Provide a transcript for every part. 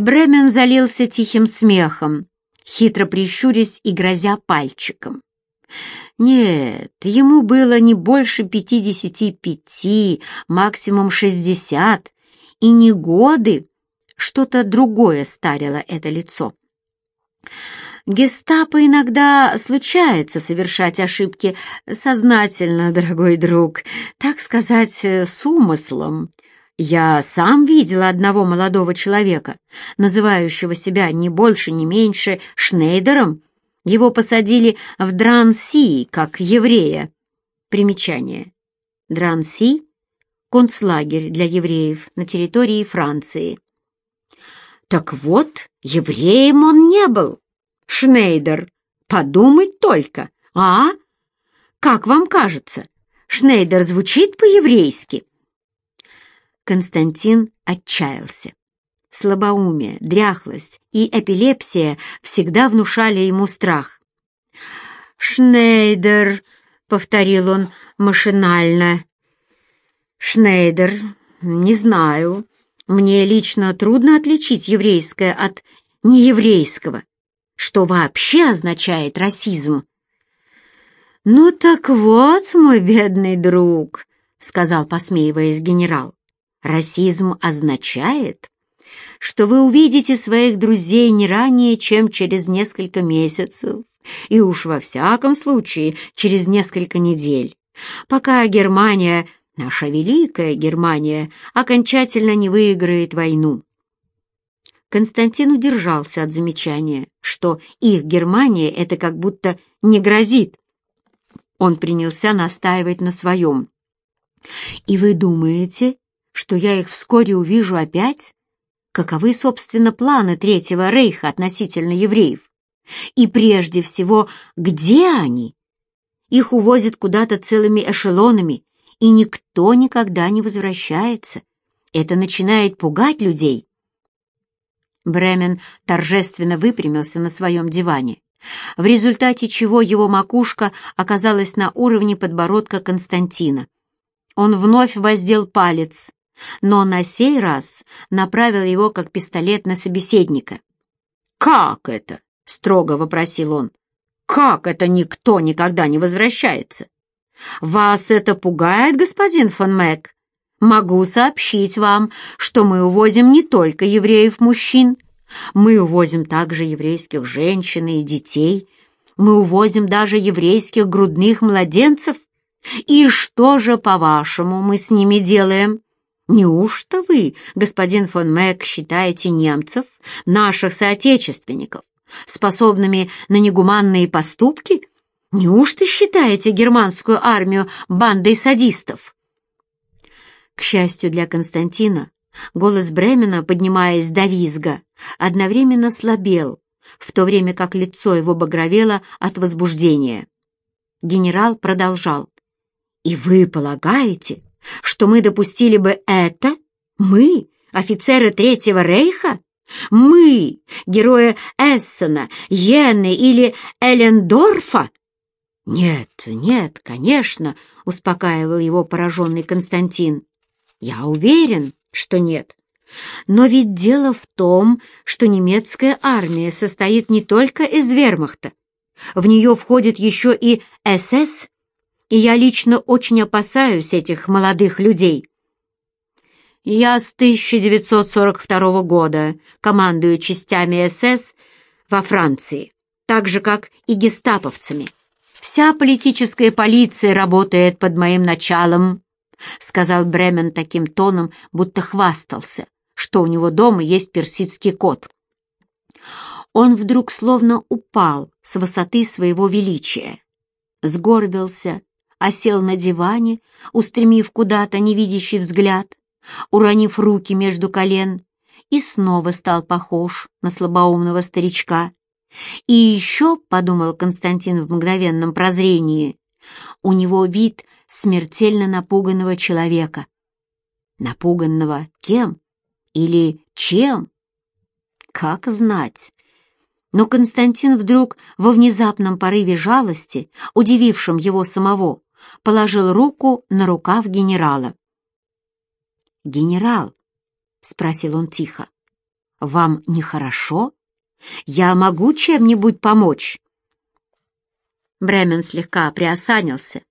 Бремен залился тихим смехом, хитро прищурясь и грозя пальчиком. Нет, ему было не больше пятидесяти пяти, максимум шестьдесят, и не годы, что-то другое старило это лицо. Гестапо иногда случается совершать ошибки сознательно, дорогой друг, так сказать, с умыслом. Я сам видел одного молодого человека, называющего себя не больше, не меньше Шнейдером. Его посадили в Дранси, как еврея. Примечание. Дранси — концлагерь для евреев на территории Франции. Так вот, евреем он не был. Шнейдер, подумать только, а? Как вам кажется, Шнейдер звучит по-еврейски? Константин отчаялся. Слабоумие, дряхлость и эпилепсия всегда внушали ему страх. «Шнейдер», — повторил он машинально. «Шнейдер, не знаю. Мне лично трудно отличить еврейское от нееврейского, что вообще означает расизм». «Ну так вот, мой бедный друг», — сказал, посмеиваясь генерал, Расизм означает, что вы увидите своих друзей не ранее, чем через несколько месяцев, и уж во всяком случае через несколько недель, пока Германия, наша великая Германия, окончательно не выиграет войну. Константин удержался от замечания, что их Германия это как будто не грозит. Он принялся настаивать на своем. «И вы думаете, что я их вскоре увижу опять? Каковы, собственно, планы Третьего Рейха относительно евреев? И прежде всего, где они? Их увозят куда-то целыми эшелонами, и никто никогда не возвращается. Это начинает пугать людей. Бремен торжественно выпрямился на своем диване, в результате чего его макушка оказалась на уровне подбородка Константина. Он вновь воздел палец, но на сей раз направил его как пистолет на собеседника. «Как это?» — строго вопросил он. «Как это никто никогда не возвращается? Вас это пугает, господин фон Мэг? Могу сообщить вам, что мы увозим не только евреев-мужчин, мы увозим также еврейских женщин и детей, мы увозим даже еврейских грудных младенцев. И что же, по-вашему, мы с ними делаем?» Неужто вы, господин фон Мэг, считаете немцев, наших соотечественников, способными на негуманные поступки? Неужто считаете германскую армию бандой садистов? К счастью для Константина, голос Бремена, поднимаясь до визга, одновременно слабел, в то время как лицо его багровело от возбуждения. Генерал продолжал. «И вы полагаете, что мы допустили бы это? Мы, офицеры Третьего Рейха? Мы, герои Эссена, Йены или Эллендорфа? Нет, нет, конечно, успокаивал его пораженный Константин. Я уверен, что нет. Но ведь дело в том, что немецкая армия состоит не только из вермахта. В нее входит еще и СС и я лично очень опасаюсь этих молодых людей. Я с 1942 года командую частями СС во Франции, так же, как и гестаповцами. Вся политическая полиция работает под моим началом, сказал Бремен таким тоном, будто хвастался, что у него дома есть персидский кот. Он вдруг словно упал с высоты своего величия, сгорбился, осел на диване, устремив куда-то невидящий взгляд, уронив руки между колен, и снова стал похож на слабоумного старичка. И еще, — подумал Константин в мгновенном прозрении, — у него вид смертельно напуганного человека. Напуганного кем? Или чем? Как знать? Но Константин вдруг во внезапном порыве жалости, удивившем его самого, положил руку на рукав генерала. «Генерал», — спросил он тихо, — вам нехорошо? Я могу чем-нибудь помочь?» Бремен слегка приосанился,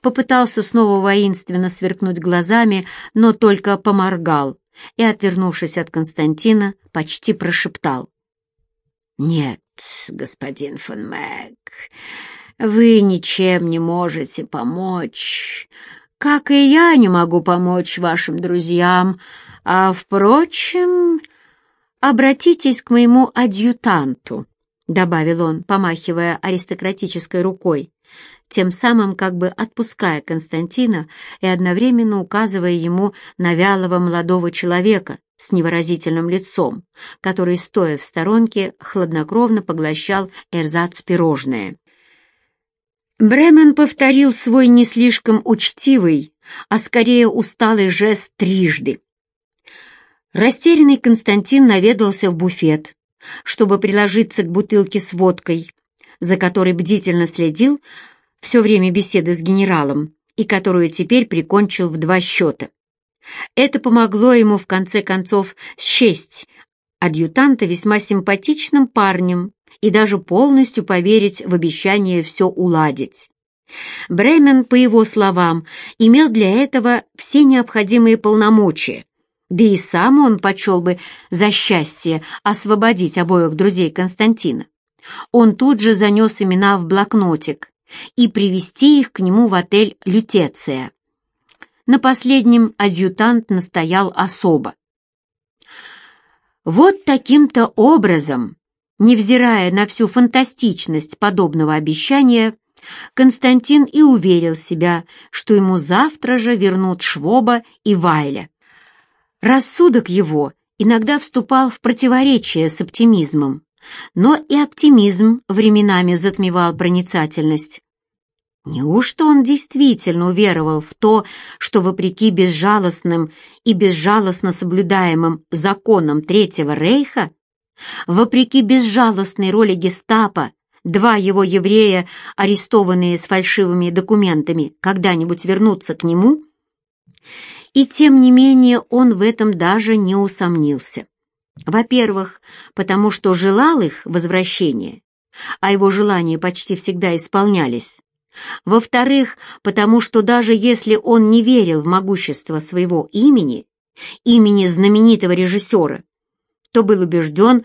попытался снова воинственно сверкнуть глазами, но только поморгал и, отвернувшись от Константина, почти прошептал. «Нет, господин фон Мэг, вы ничем не можете помочь, как и я не могу помочь вашим друзьям, а, впрочем, обратитесь к моему адъютанту», — добавил он, помахивая аристократической рукой, тем самым как бы отпуская Константина и одновременно указывая ему на вялого молодого человека с невыразительным лицом, который, стоя в сторонке, хладнокровно поглощал эрзац-пирожное. Бремен повторил свой не слишком учтивый, а скорее усталый жест трижды. Растерянный Константин наведался в буфет, чтобы приложиться к бутылке с водкой, за которой бдительно следил все время беседы с генералом и которую теперь прикончил в два счета. Это помогло ему в конце концов счесть адъютанта весьма симпатичным парнем и даже полностью поверить в обещание все уладить. Бремен, по его словам, имел для этого все необходимые полномочия, да и сам он почел бы за счастье освободить обоих друзей Константина. Он тут же занес имена в блокнотик, и привести их к нему в отель «Лютеция». На последнем адъютант настоял особо. Вот таким-то образом, невзирая на всю фантастичность подобного обещания, Константин и уверил себя, что ему завтра же вернут Швоба и Вайля. Рассудок его иногда вступал в противоречие с оптимизмом, но и оптимизм временами затмевал проницательность. Неужто он действительно уверовал в то, что вопреки безжалостным и безжалостно соблюдаемым законам Третьего Рейха, вопреки безжалостной роли гестапо, два его еврея, арестованные с фальшивыми документами, когда-нибудь вернутся к нему? И тем не менее он в этом даже не усомнился. Во-первых, потому что желал их возвращения, а его желания почти всегда исполнялись. Во-вторых, потому что даже если он не верил в могущество своего имени, имени знаменитого режиссера, то был убежден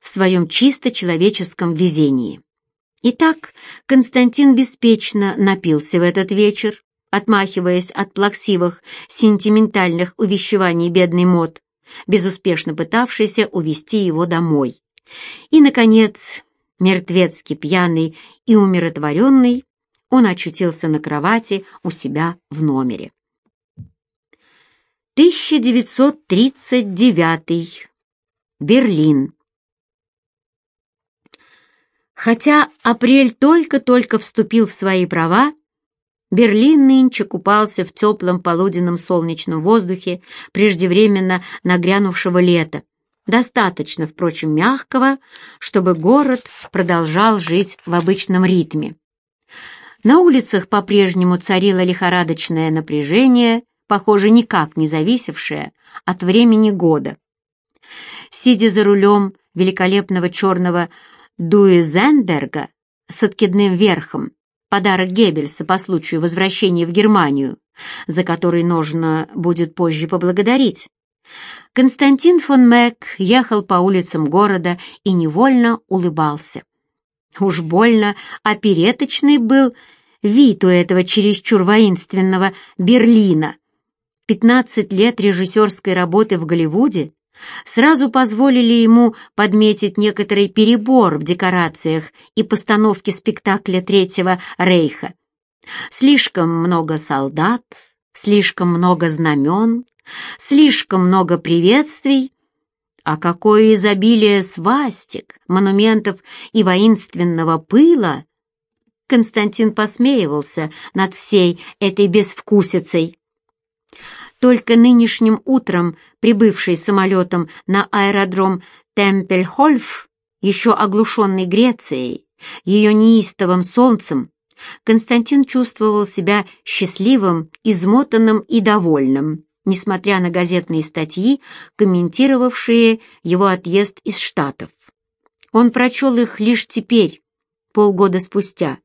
в своем чисто человеческом везении. Итак, Константин беспечно напился в этот вечер, отмахиваясь от плаксивых, сентиментальных увещеваний бедный мод, безуспешно пытавшийся увести его домой. И, наконец, мертвецки пьяный и умиротворенный, он очутился на кровати у себя в номере. 1939. Берлин. Хотя апрель только-только вступил в свои права, Берлин нынче купался в теплом полуденном солнечном воздухе преждевременно нагрянувшего лета, достаточно, впрочем, мягкого, чтобы город продолжал жить в обычном ритме. На улицах по-прежнему царило лихорадочное напряжение, похоже, никак не зависевшее от времени года. Сидя за рулем великолепного черного Дуэзенберга с откидным верхом, подарок Геббельса по случаю возвращения в Германию, за который нужно будет позже поблагодарить, Константин фон Мэг ехал по улицам города и невольно улыбался. Уж больно опереточный был вид у этого чересчур воинственного Берлина. Пятнадцать лет режиссерской работы в Голливуде сразу позволили ему подметить некоторый перебор в декорациях и постановке спектакля Третьего Рейха. Слишком много солдат, слишком много знамен, слишком много приветствий, а какое изобилие свастик, монументов и воинственного пыла! Константин посмеивался над всей этой безвкусицей. Только нынешним утром, прибывший самолетом на аэродром Темпельхольф, еще оглушенный Грецией, ее неистовым солнцем, Константин чувствовал себя счастливым, измотанным и довольным несмотря на газетные статьи, комментировавшие его отъезд из Штатов. Он прочел их лишь теперь, полгода спустя,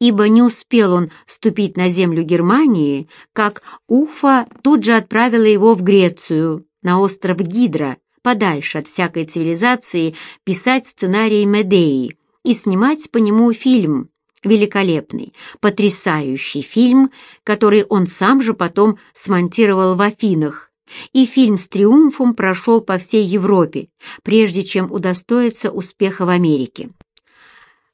ибо не успел он ступить на землю Германии, как Уфа тут же отправила его в Грецию, на остров Гидра, подальше от всякой цивилизации, писать сценарий Медеи и снимать по нему фильм, великолепный, потрясающий фильм, который он сам же потом смонтировал в Афинах, и фильм с триумфом прошел по всей Европе, прежде чем удостоиться успеха в Америке.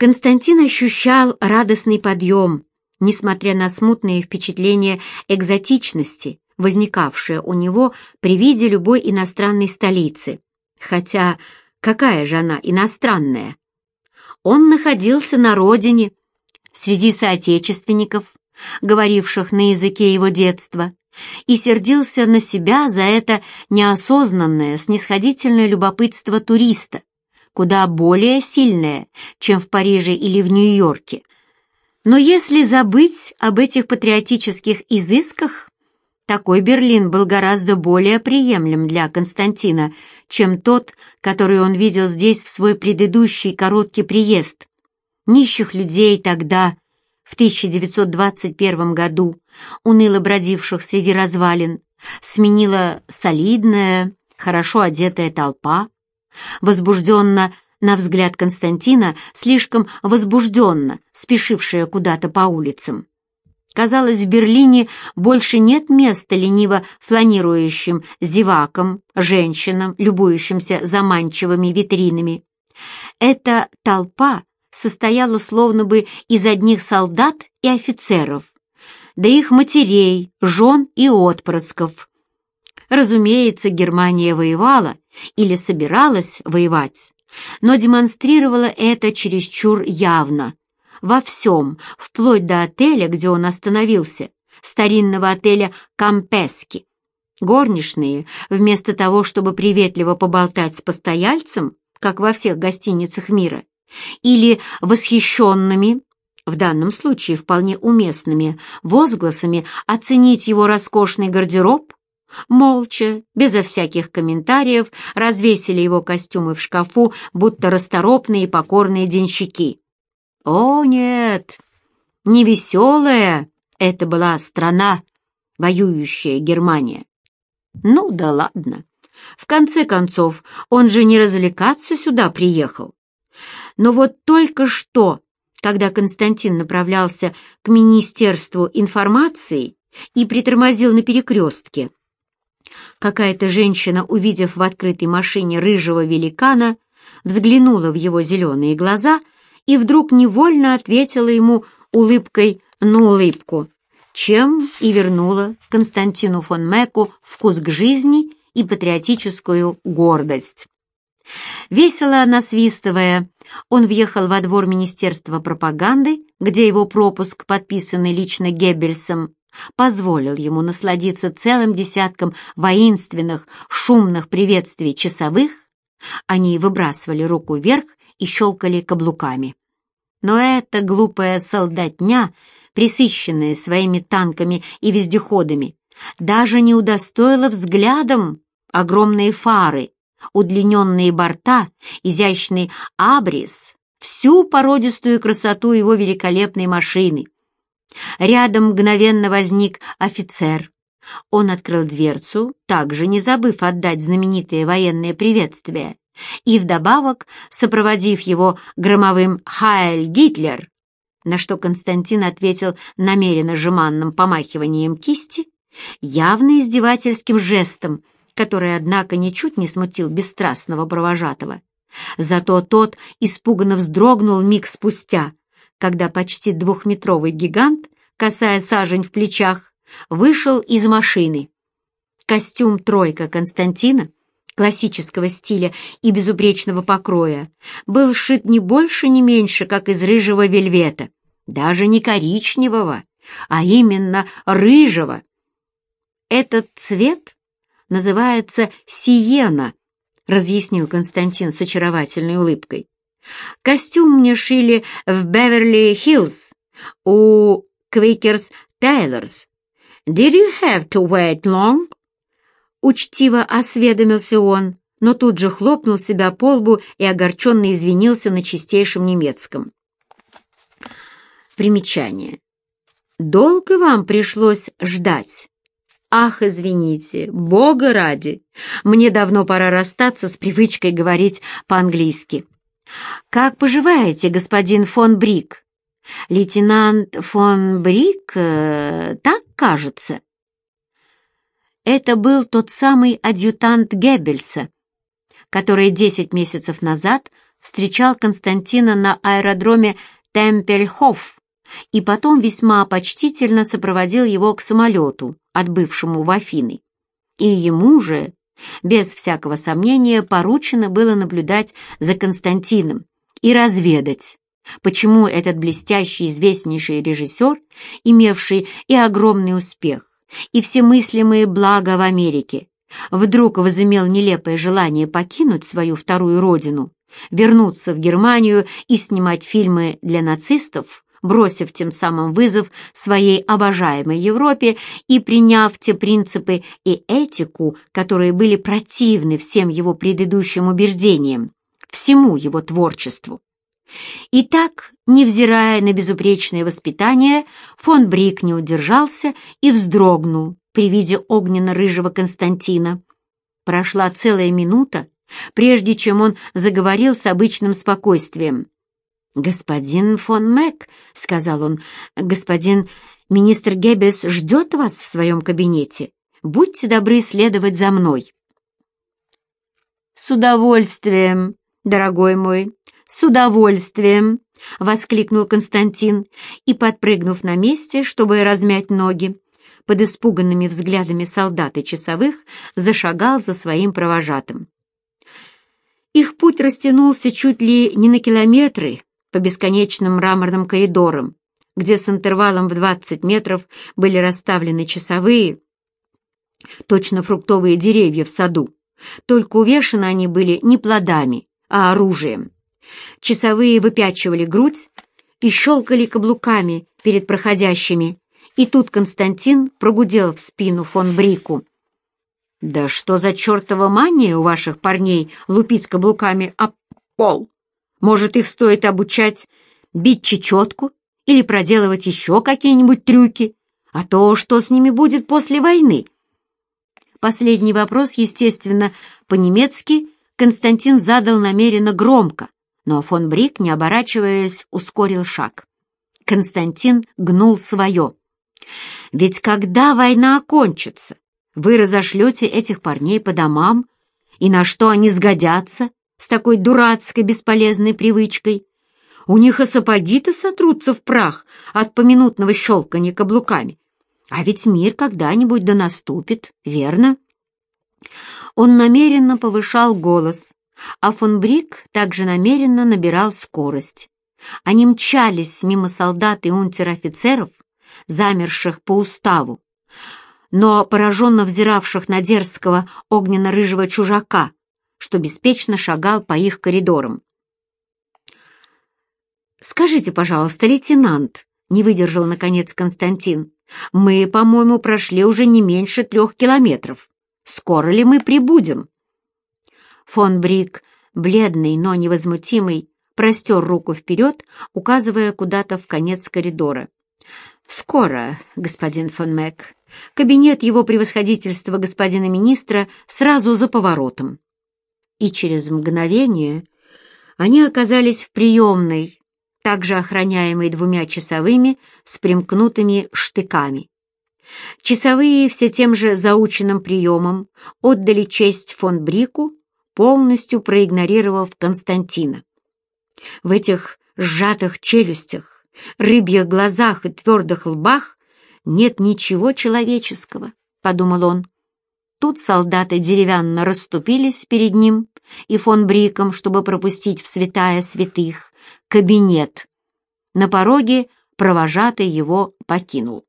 Константин ощущал радостный подъем, несмотря на смутные впечатления экзотичности, возникавшие у него при виде любой иностранной столицы. Хотя какая же она иностранная? Он находился на родине, среди соотечественников, говоривших на языке его детства, и сердился на себя за это неосознанное, снисходительное любопытство туриста, куда более сильное, чем в Париже или в Нью-Йорке. Но если забыть об этих патриотических изысках, такой Берлин был гораздо более приемлем для Константина, чем тот, который он видел здесь в свой предыдущий короткий приезд. Нищих людей тогда, в 1921 году, уныло бродивших среди развалин, сменила солидная, хорошо одетая толпа, возбужденно, на взгляд Константина, слишком возбужденно, спешившая куда-то по улицам. Казалось, в Берлине больше нет места лениво фланирующим зевакам, женщинам, любующимся заманчивыми витринами. Эта толпа состояла словно бы из одних солдат и офицеров, да их матерей, жен и отпрысков. Разумеется, Германия воевала или собиралась воевать, но демонстрировала это чересчур явно, во всем, вплоть до отеля, где он остановился, старинного отеля «Кампески». Горничные, вместо того, чтобы приветливо поболтать с постояльцем, как во всех гостиницах мира, или восхищенными, в данном случае вполне уместными, возгласами оценить его роскошный гардероб, молча, безо всяких комментариев, развесили его костюмы в шкафу, будто расторопные и покорные денщики. О, нет, не веселая это была страна, воюющая Германия. Ну да ладно. В конце концов, он же не развлекаться сюда приехал. Но вот только что, когда Константин направлялся к Министерству информации и притормозил на перекрестке, какая-то женщина, увидев в открытой машине рыжего великана, взглянула в его зеленые глаза и вдруг невольно ответила ему улыбкой на улыбку, чем и вернула Константину фон Меку вкус к жизни и патриотическую гордость. Весело насвистывая, он въехал во двор Министерства пропаганды, где его пропуск, подписанный лично Геббельсом, позволил ему насладиться целым десятком воинственных, шумных приветствий часовых. Они выбрасывали руку вверх и щелкали каблуками. Но эта глупая солдатня, присыщенная своими танками и вездеходами, даже не удостоила взглядом огромные фары, удлиненные борта, изящный абрис, всю породистую красоту его великолепной машины. Рядом мгновенно возник офицер. Он открыл дверцу, также не забыв отдать знаменитое военное приветствие, и вдобавок, сопроводив его громовым «Хайль Гитлер», на что Константин ответил намеренно жеманным помахиванием кисти, явно издевательским жестом, который, однако, ничуть не смутил бесстрастного провожатого. Зато тот испуганно вздрогнул миг спустя, когда почти двухметровый гигант, касая сажень в плечах, вышел из машины. Костюм «тройка» Константина, классического стиля и безупречного покроя, был сшит не больше, не меньше, как из рыжего вельвета, даже не коричневого, а именно рыжего. Этот цвет называется «Сиена», — разъяснил Константин с очаровательной улыбкой. «Костюм мне шили в Беверли-Хиллз у Quickers Tailors. Did you have to wait long?» Учтиво осведомился он, но тут же хлопнул себя по лбу и огорченно извинился на чистейшем немецком. Примечание. «Долго вам пришлось ждать?» «Ах, извините, бога ради! Мне давно пора расстаться с привычкой говорить по-английски. Как поживаете, господин фон Брик?» «Лейтенант фон Брик, э, так кажется?» Это был тот самый адъютант Геббельса, который десять месяцев назад встречал Константина на аэродроме Темпельхоф и потом весьма почтительно сопроводил его к самолету, отбывшему в Афины. И ему же, без всякого сомнения, поручено было наблюдать за Константином и разведать, почему этот блестящий известнейший режиссер, имевший и огромный успех, и все мыслимые блага в Америке, вдруг возымел нелепое желание покинуть свою вторую родину, вернуться в Германию и снимать фильмы для нацистов, бросив тем самым вызов своей обожаемой Европе и приняв те принципы и этику, которые были противны всем его предыдущим убеждениям, всему его творчеству. И так, невзирая на безупречное воспитание, фон Брик не удержался и вздрогнул при виде огненно-рыжего Константина. Прошла целая минута, прежде чем он заговорил с обычным спокойствием. «Господин фон Мэг», — сказал он, — «господин министр Геббельс ждет вас в своем кабинете. Будьте добры следовать за мной». «С удовольствием, дорогой мой, с удовольствием!» — воскликнул Константин и, подпрыгнув на месте, чтобы размять ноги, под испуганными взглядами солдат и часовых, зашагал за своим провожатым. Их путь растянулся чуть ли не на километры по бесконечным мраморным коридорам, где с интервалом в 20 метров были расставлены часовые, точно фруктовые деревья в саду, только увешаны они были не плодами, а оружием. Часовые выпячивали грудь и щелкали каблуками перед проходящими, и тут Константин прогудел в спину фон Брику. «Да что за чертова мания у ваших парней лупить каблуками об пол? Может, их стоит обучать бить чечетку или проделывать еще какие-нибудь трюки? А то, что с ними будет после войны?» Последний вопрос, естественно, по-немецки Константин задал намеренно громко, но фон Брик, не оборачиваясь, ускорил шаг. Константин гнул свое. «Ведь когда война окончится, вы разошлете этих парней по домам, и на что они сгодятся с такой дурацкой бесполезной привычкой? У них и сапоги-то сотрутся в прах от поминутного щелканья каблуками. А ведь мир когда-нибудь да наступит, верно?» Он намеренно повышал голос, а фон Брик также намеренно набирал скорость. Они мчались мимо солдат и унтер-офицеров, замерших по уставу, но пораженно взиравших на дерзкого огненно-рыжего чужака, что беспечно шагал по их коридорам. «Скажите, пожалуйста, лейтенант», — не выдержал, наконец, Константин, «мы, по-моему, прошли уже не меньше трех километров. Скоро ли мы прибудем?» Фон Брик, бледный, но невозмутимый, простер руку вперед, указывая куда-то в конец коридора. «Скоро, господин фон Мэг. Кабинет его превосходительства господина министра сразу за поворотом». И через мгновение они оказались в приемной, также охраняемой двумя часовыми с примкнутыми штыками. Часовые все тем же заученным приемом отдали честь фон Брику полностью проигнорировав Константина. В этих сжатых челюстях, рыбьих глазах и твердых лбах нет ничего человеческого, — подумал он. Тут солдаты деревянно расступились перед ним и фон Бриком, чтобы пропустить в святая святых, кабинет. На пороге провожатый его покинул.